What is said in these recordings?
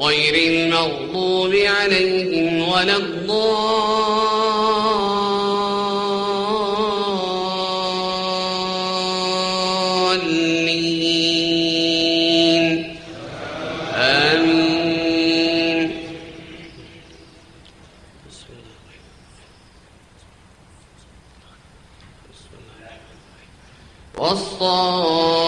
غير المغضوب عليهم ولا الضالين. آمين. بسم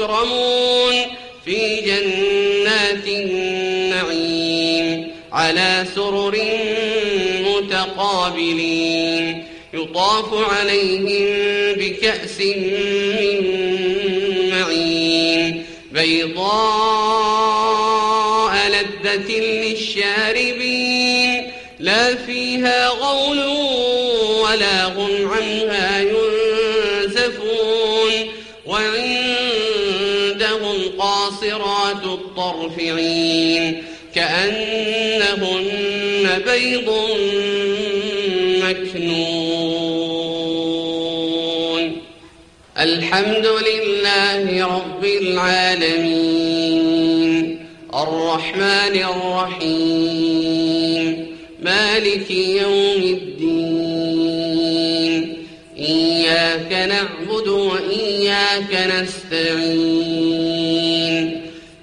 مكرمون في جنات النعيم على سرر متقابلين. يطاف عليهم بكأس من معين. بيضاء لذة للشاربين. لا فيها غول ولا هم الطرفعين كأنهن بيض مكنون. الحمد لله رب العالمين. الرحمن الرحيم. مالك يوم الدين. إياك نعبد وإياك نستعين.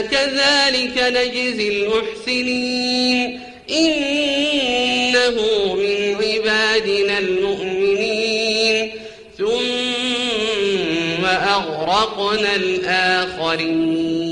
كذلك نجزي المحسنين إنه من عبادنا المؤمنين ثم أغرقنا الآخرين